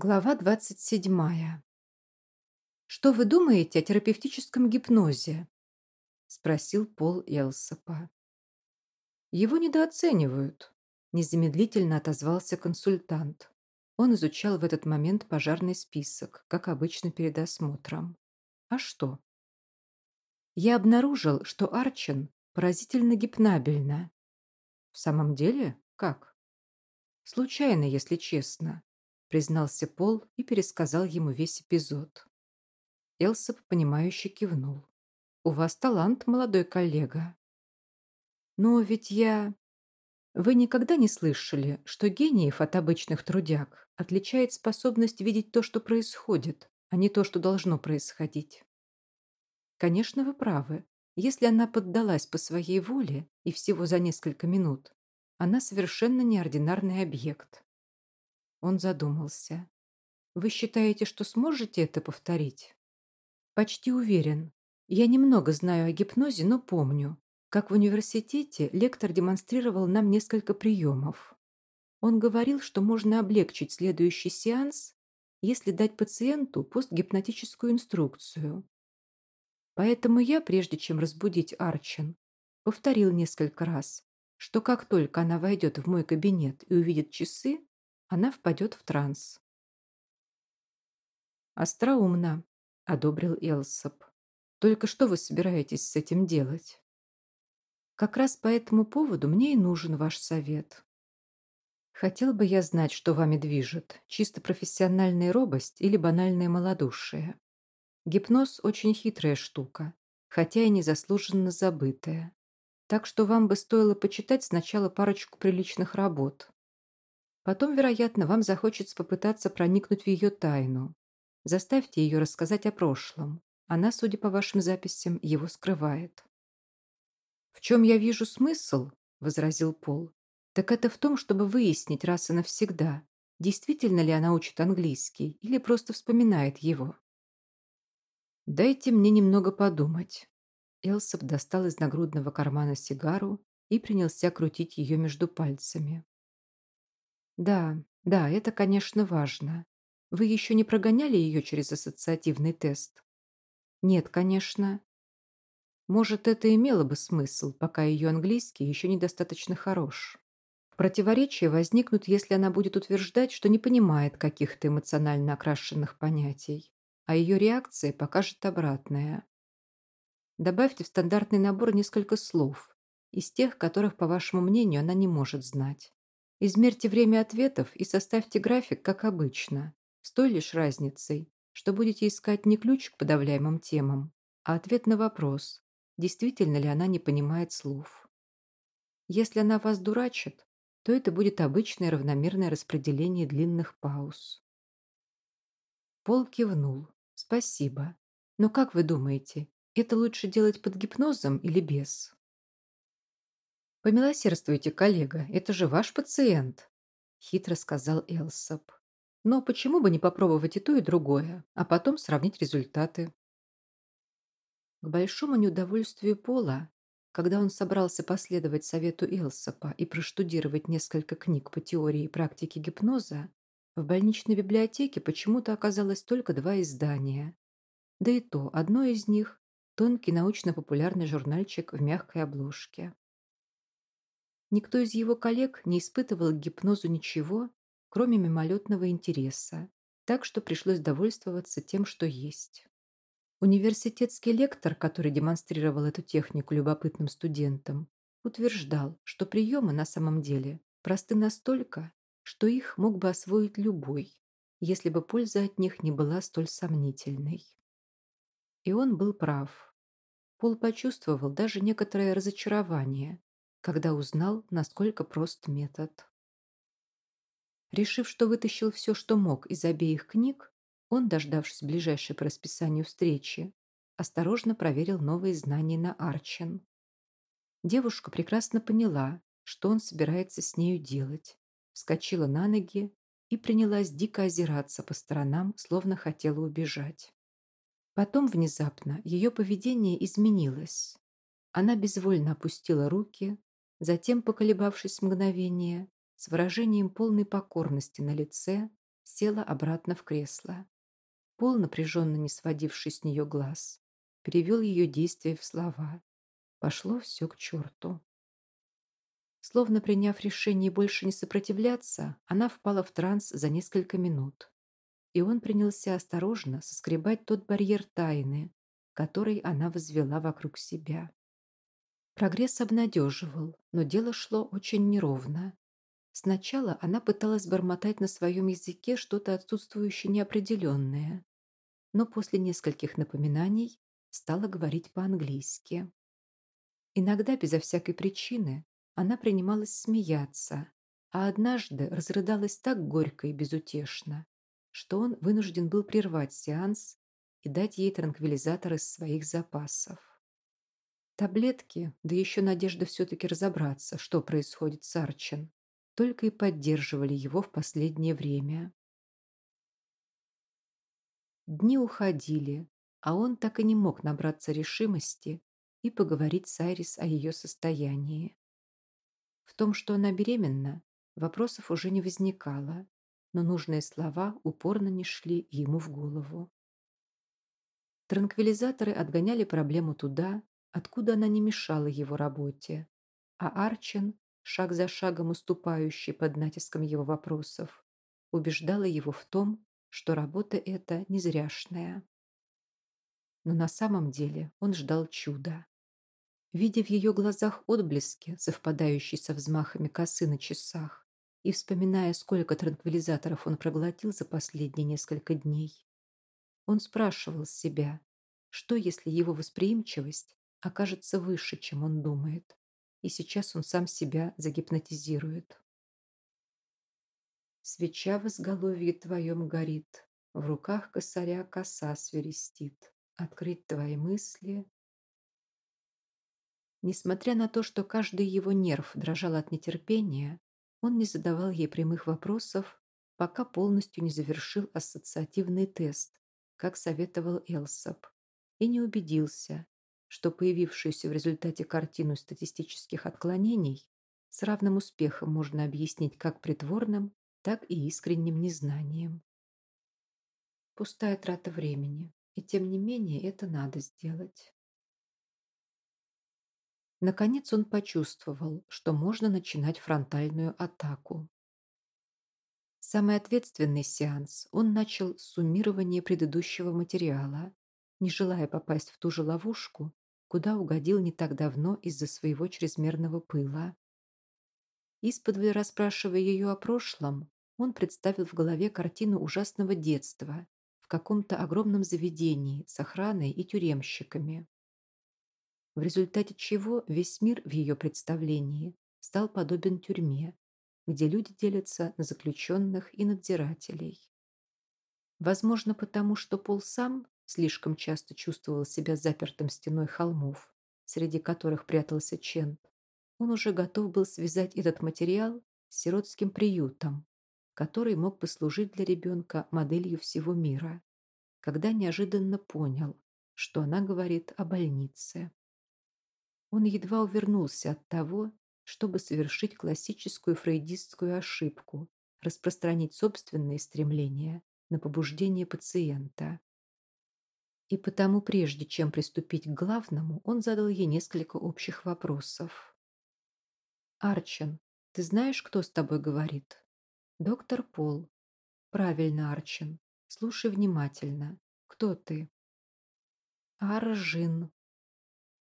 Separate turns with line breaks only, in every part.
Глава 27. «Что вы думаете о терапевтическом гипнозе?» – спросил Пол Элсопа. «Его недооценивают», – незамедлительно отозвался консультант. Он изучал в этот момент пожарный список, как обычно перед осмотром. «А что?» «Я обнаружил, что Арчен поразительно гипнабельна». «В самом деле? Как?» «Случайно, если честно» признался Пол и пересказал ему весь эпизод. Элсоп, понимающе кивнул. «У вас талант, молодой коллега». «Но ведь я...» «Вы никогда не слышали, что гениев от обычных трудяг отличает способность видеть то, что происходит, а не то, что должно происходить?» «Конечно, вы правы. Если она поддалась по своей воле и всего за несколько минут, она совершенно неординарный объект. Он задумался. «Вы считаете, что сможете это повторить?» «Почти уверен. Я немного знаю о гипнозе, но помню, как в университете лектор демонстрировал нам несколько приемов. Он говорил, что можно облегчить следующий сеанс, если дать пациенту постгипнотическую инструкцию. Поэтому я, прежде чем разбудить Арчин, повторил несколько раз, что как только она войдет в мой кабинет и увидит часы, она впадет в транс. «Остроумно», — одобрил Элсоп. «Только что вы собираетесь с этим делать?» «Как раз по этому поводу мне и нужен ваш совет. Хотел бы я знать, что вами движет, чисто профессиональная робость или банальное малодушие. Гипноз – очень хитрая штука, хотя и незаслуженно забытая. Так что вам бы стоило почитать сначала парочку приличных работ, Потом, вероятно, вам захочется попытаться проникнуть в ее тайну. Заставьте ее рассказать о прошлом. Она, судя по вашим записям, его скрывает. «В чем я вижу смысл?» – возразил Пол. «Так это в том, чтобы выяснить раз и навсегда, действительно ли она учит английский или просто вспоминает его». «Дайте мне немного подумать». Элсоп достал из нагрудного кармана сигару и принялся крутить ее между пальцами. Да, да, это, конечно, важно. Вы еще не прогоняли ее через ассоциативный тест? Нет, конечно. Может, это имело бы смысл, пока ее английский еще недостаточно хорош. Противоречия возникнут, если она будет утверждать, что не понимает каких-то эмоционально окрашенных понятий, а ее реакция покажет обратное. Добавьте в стандартный набор несколько слов, из тех, которых, по вашему мнению, она не может знать. Измерьте время ответов и составьте график, как обычно, с той лишь разницей, что будете искать не ключ к подавляемым темам, а ответ на вопрос, действительно ли она не понимает слов. Если она вас дурачит, то это будет обычное равномерное распределение длинных пауз. Пол кивнул. Спасибо. Но как вы думаете, это лучше делать под гипнозом или без? «Помилосердствуйте, коллега, это же ваш пациент», – хитро сказал Элсоп. «Но почему бы не попробовать и то, и другое, а потом сравнить результаты?» К большому неудовольствию Пола, когда он собрался последовать совету Элсопа и проштудировать несколько книг по теории и практике гипноза, в больничной библиотеке почему-то оказалось только два издания. Да и то, одно из них – тонкий научно-популярный журнальчик в мягкой обложке. Никто из его коллег не испытывал к гипнозу ничего, кроме мимолетного интереса, так что пришлось довольствоваться тем, что есть. Университетский лектор, который демонстрировал эту технику любопытным студентам, утверждал, что приемы на самом деле просты настолько, что их мог бы освоить любой, если бы польза от них не была столь сомнительной. И он был прав. Пол почувствовал даже некоторое разочарование, когда узнал, насколько прост метод. Решив, что вытащил все, что мог из обеих книг, он, дождавшись ближайшей по расписанию встречи, осторожно проверил новые знания на Арчен. Девушка прекрасно поняла, что он собирается с нею делать, вскочила на ноги и принялась дико озираться по сторонам, словно хотела убежать. Потом внезапно ее поведение изменилось. Она безвольно опустила руки, Затем, поколебавшись мгновение, с выражением полной покорности на лице, села обратно в кресло. Пол, напряженно не сводивший с нее глаз, перевел ее действия в слова. Пошло все к черту. Словно приняв решение больше не сопротивляться, она впала в транс за несколько минут. И он принялся осторожно соскребать тот барьер тайны, который она возвела вокруг себя. Прогресс обнадеживал, но дело шло очень неровно. Сначала она пыталась бормотать на своем языке что-то отсутствующее неопределенное, но после нескольких напоминаний стала говорить по-английски. Иногда, безо всякой причины, она принималась смеяться, а однажды разрыдалась так горько и безутешно, что он вынужден был прервать сеанс и дать ей транквилизатор из своих запасов. Таблетки, да еще надежда все-таки разобраться, что происходит с Арчен, только и поддерживали его в последнее время. Дни уходили, а он так и не мог набраться решимости и поговорить с Айрис о ее состоянии. В том, что она беременна, вопросов уже не возникало, но нужные слова упорно не шли ему в голову. Транквилизаторы отгоняли проблему туда, откуда она не мешала его работе, а Арчен, шаг за шагом уступающий под натиском его вопросов, убеждала его в том, что работа эта незряшная. Но на самом деле он ждал чуда. Видя в ее глазах отблески, совпадающие со взмахами косы на часах, и вспоминая, сколько транквилизаторов он проглотил за последние несколько дней, он спрашивал себя, что если его восприимчивость окажется выше, чем он думает, и сейчас он сам себя загипнотизирует. Свеча в изголовье твоем горит, в руках косаря коса свирестит. Открыть твои мысли, Несмотря на то, что каждый его нерв дрожал от нетерпения, он не задавал ей прямых вопросов, пока полностью не завершил ассоциативный тест, как советовал Элсоп, и не убедился, что появившуюся в результате картину статистических отклонений с равным успехом можно объяснить как притворным, так и искренним незнанием. Пустая трата времени, и тем не менее это надо сделать. Наконец он почувствовал, что можно начинать фронтальную атаку. Самый ответственный сеанс он начал с суммирования предыдущего материала, не желая попасть в ту же ловушку, куда угодил не так давно из-за своего чрезмерного пыла. Исподволь расспрашивая ее о прошлом, он представил в голове картину ужасного детства в каком-то огромном заведении с охраной и тюремщиками в результате чего весь мир в ее представлении стал подобен тюрьме, где люди делятся на заключенных и надзирателей. Возможно, потому что Пол сам слишком часто чувствовал себя запертым стеной холмов, среди которых прятался Чент, он уже готов был связать этот материал с сиротским приютом, который мог послужить для ребенка моделью всего мира, когда неожиданно понял, что она говорит о больнице. Он едва увернулся от того, чтобы совершить классическую фрейдистскую ошибку, распространить собственные стремления на побуждение пациента. И потому, прежде чем приступить к главному, он задал ей несколько общих вопросов. «Арчен, ты знаешь, кто с тобой говорит?» «Доктор Пол». «Правильно, Арчен. Слушай внимательно. Кто ты?» «Аржин».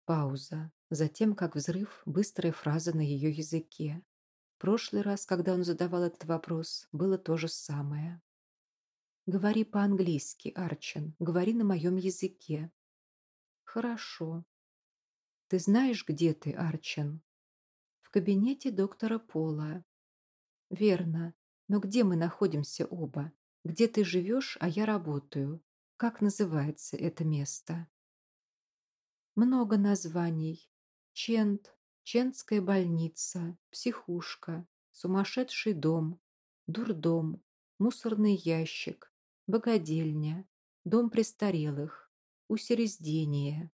Пауза. Затем, как взрыв, быстрая фраза на ее языке. Прошлый раз, когда он задавал этот вопрос, было то же самое. «Говори по-английски, Арчен. Говори на моем языке». «Хорошо». «Ты знаешь, где ты, Арчен?» «В кабинете доктора Пола». «Верно. Но где мы находимся оба? Где ты живешь, а я работаю? Как называется это место?» «Много названий. Чент, Чентская больница, психушка, сумасшедший дом, дурдом, мусорный ящик, богадельня, дом престарелых, усерездение.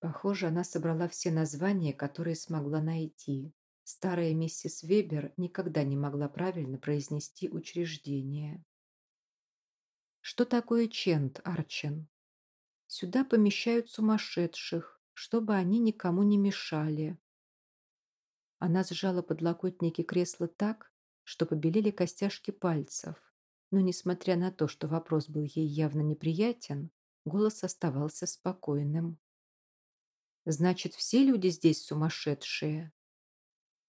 Похоже, она собрала все названия, которые смогла найти. Старая миссис Вебер никогда не могла правильно произнести учреждение. Что такое чент, Арчен? Сюда помещают сумасшедших, чтобы они никому не мешали. Она сжала подлокотники кресла так, что побелели костяшки пальцев. Но, несмотря на то, что вопрос был ей явно неприятен, голос оставался спокойным. «Значит, все люди здесь сумасшедшие?»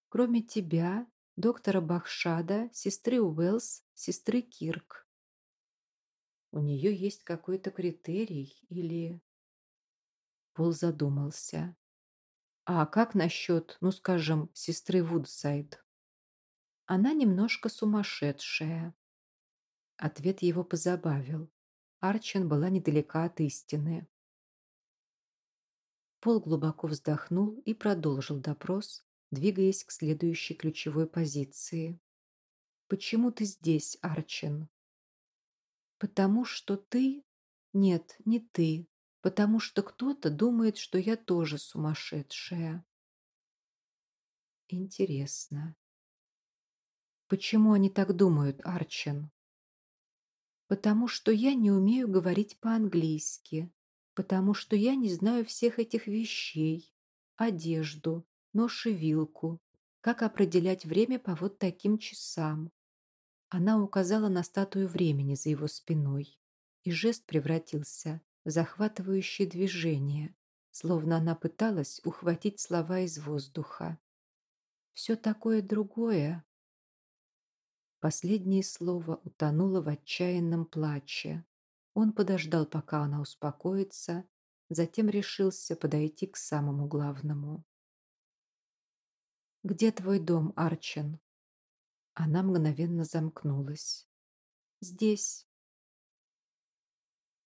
«Кроме тебя, доктора Бахшада, сестры Уэллс, сестры Кирк». «У нее есть какой-то критерий или...» Пол задумался. «А как насчет, ну, скажем, сестры Вудсайд?» «Она немножко сумасшедшая». Ответ его позабавил. Арчен была недалека от истины. Пол глубоко вздохнул и продолжил допрос, двигаясь к следующей ключевой позиции. «Почему ты здесь, Арчен?» «Потому что ты...» «Нет, не ты. Потому что кто-то думает, что я тоже сумасшедшая». «Интересно. Почему они так думают, Арчен?» Потому что я не умею говорить по-английски, потому что я не знаю всех этих вещей, одежду, нож и вилку, как определять время по вот таким часам. Она указала на статую времени за его спиной, и жест превратился в захватывающее движение, словно она пыталась ухватить слова из воздуха. Все такое другое, Последнее слово утонуло в отчаянном плаче. Он подождал, пока она успокоится, затем решился подойти к самому главному. «Где твой дом, Арчен?» Она мгновенно замкнулась. «Здесь».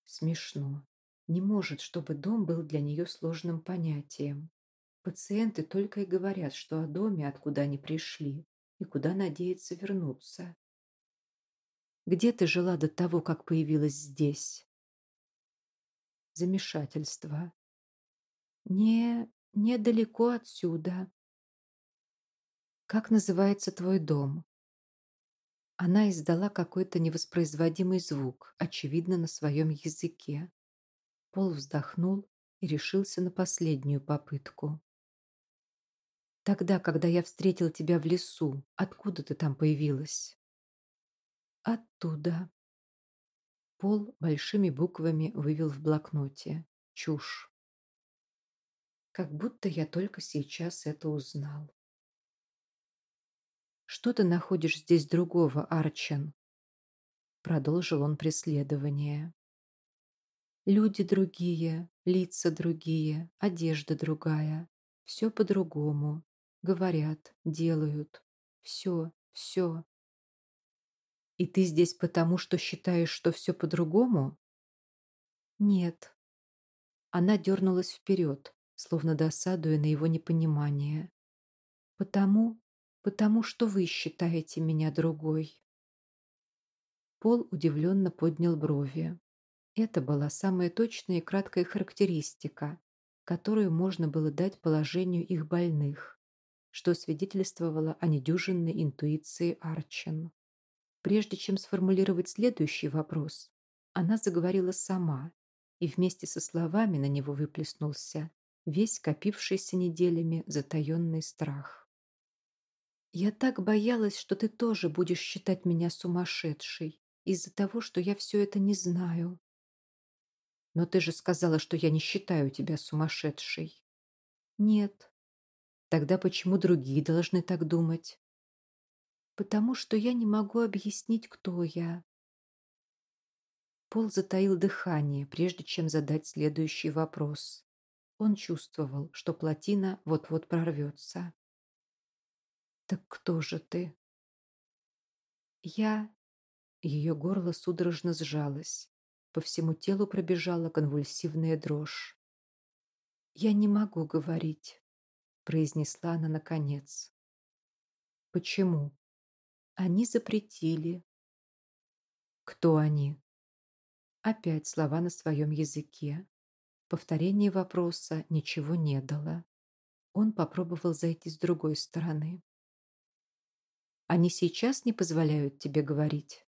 Смешно. Не может, чтобы дом был для нее сложным понятием. Пациенты только и говорят, что о доме, откуда они пришли, и куда надеется вернуться. Где ты жила до того, как появилась здесь? Замешательство. Не, недалеко отсюда. Как называется твой дом? Она издала какой-то невоспроизводимый звук, очевидно, на своем языке. Пол вздохнул и решился на последнюю попытку. Тогда, когда я встретил тебя в лесу, откуда ты там появилась? Оттуда. Пол большими буквами вывел в блокноте. Чушь. Как будто я только сейчас это узнал. Что ты находишь здесь другого, Арчен? Продолжил он преследование. Люди другие, лица другие, одежда другая. Все по-другому. Говорят, делают. Все, все. И ты здесь потому, что считаешь, что все по-другому? Нет. Она дернулась вперед, словно досадуя на его непонимание. Потому, потому что вы считаете меня другой. Пол удивленно поднял брови. Это была самая точная и краткая характеристика, которую можно было дать положению их больных что свидетельствовало о недюжинной интуиции Арчен. Прежде чем сформулировать следующий вопрос, она заговорила сама, и вместе со словами на него выплеснулся весь копившийся неделями затаенный страх. «Я так боялась, что ты тоже будешь считать меня сумасшедшей из-за того, что я все это не знаю». «Но ты же сказала, что я не считаю тебя сумасшедшей». «Нет, Тогда почему другие должны так думать? Потому что я не могу объяснить, кто я. Пол затаил дыхание, прежде чем задать следующий вопрос. Он чувствовал, что плотина вот-вот прорвется. «Так кто же ты?» «Я...» Ее горло судорожно сжалось. По всему телу пробежала конвульсивная дрожь. «Я не могу говорить произнесла она наконец. Почему? Они запретили. Кто они? Опять слова на своем языке. Повторение вопроса ничего не дало. Он попробовал зайти с другой стороны. «Они сейчас не позволяют тебе говорить?»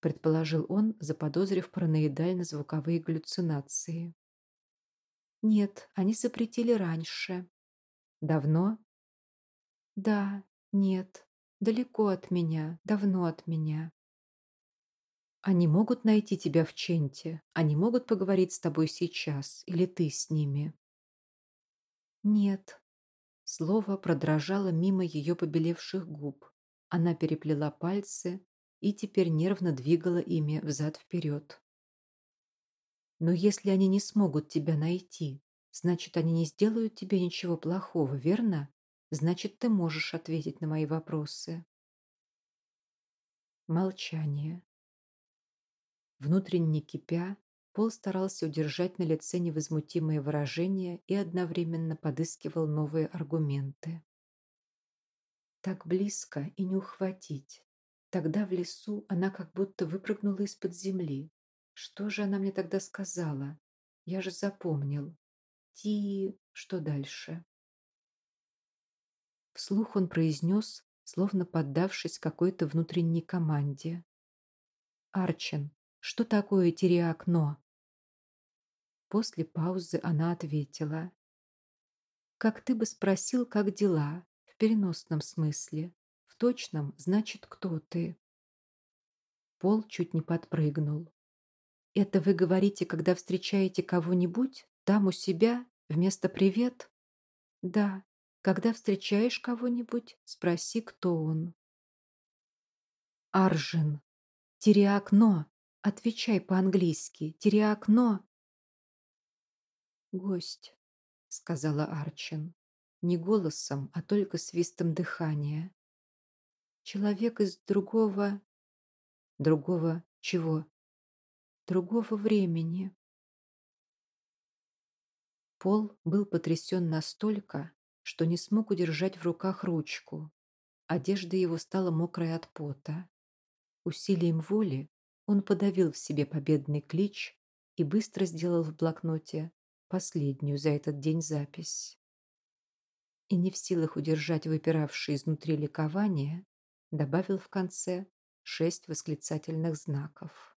предположил он, заподозрив параноидально-звуковые галлюцинации. «Нет, они запретили раньше». «Давно?» «Да, нет, далеко от меня, давно от меня». «Они могут найти тебя в Ченте? Они могут поговорить с тобой сейчас? Или ты с ними?» «Нет». Слово продрожало мимо ее побелевших губ. Она переплела пальцы и теперь нервно двигала ими взад-вперед. «Но если они не смогут тебя найти, значит, они не сделают тебе ничего плохого, верно? Значит, ты можешь ответить на мои вопросы». Молчание. Внутренне кипя, Пол старался удержать на лице невозмутимое выражение и одновременно подыскивал новые аргументы. Так близко и не ухватить. Тогда в лесу она как будто выпрыгнула из-под земли. Что же она мне тогда сказала? Я же запомнил. Ти... Что дальше? Вслух он произнес, словно поддавшись какой-то внутренней команде. «Арчен, что такое тиреокно?» После паузы она ответила. «Как ты бы спросил, как дела, в переносном смысле. В точном, значит, кто ты?» Пол чуть не подпрыгнул. «Это вы говорите, когда встречаете кого-нибудь? Там у себя? Вместо «привет»?» «Да. Когда встречаешь кого-нибудь, спроси, кто он». «Аржин. Тиреокно. Отвечай по-английски. Тиреокно». «Гость», — сказала Арчин. Не голосом, а только свистом дыхания. «Человек из другого...» «Другого чего?» «Другого времени». Пол был потрясен настолько, что не смог удержать в руках ручку. Одежда его стала мокрой от пота. Усилием воли он подавил в себе победный клич и быстро сделал в блокноте последнюю за этот день запись. И не в силах удержать выпиравшее изнутри ликование, добавил в конце шесть восклицательных знаков.